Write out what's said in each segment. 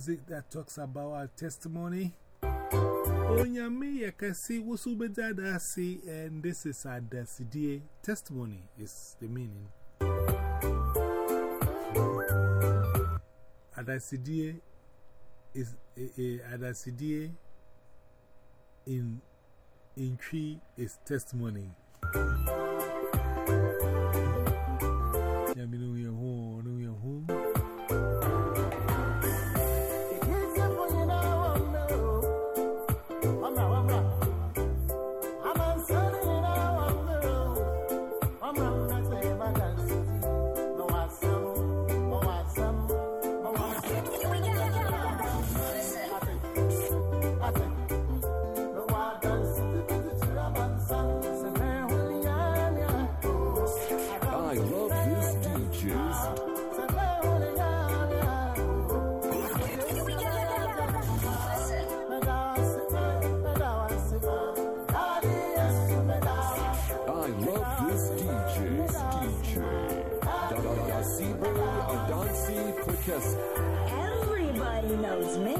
music that talks about our testimony. Onyame yakasi wusubedadasi, and this is our Dasidie testimony, is the meaning. Adasidie is eh, eh, a Adasidie in in Twi is testimony. Yaminu Yahu, love DJ's DJ. Da da da Sibre Adansi Prekes. Everybody knows me.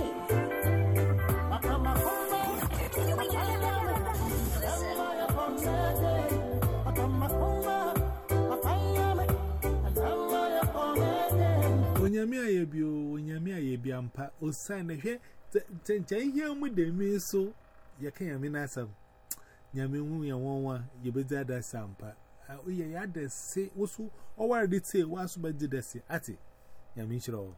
Onyame ayebi o, onyame ayebi ampa, osan na hwe tenchen hia mu de mi so ye kan yame na asam. Nyame hu ya wonwa ye bedi ada ye ya de ati ya mi shiro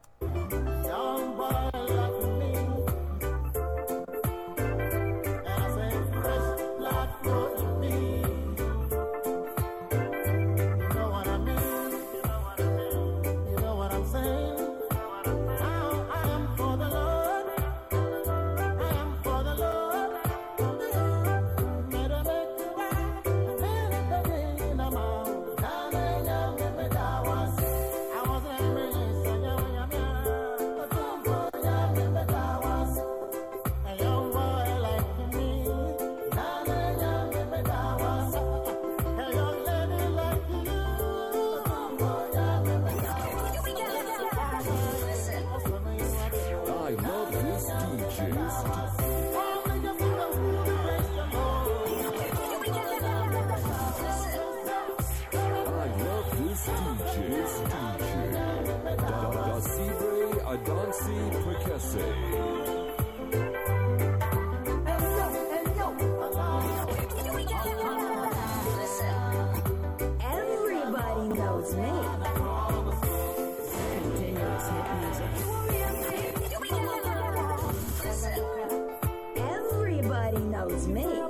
Adansi Prekese. Everybody knows me. Continuous hit music. Everybody knows me.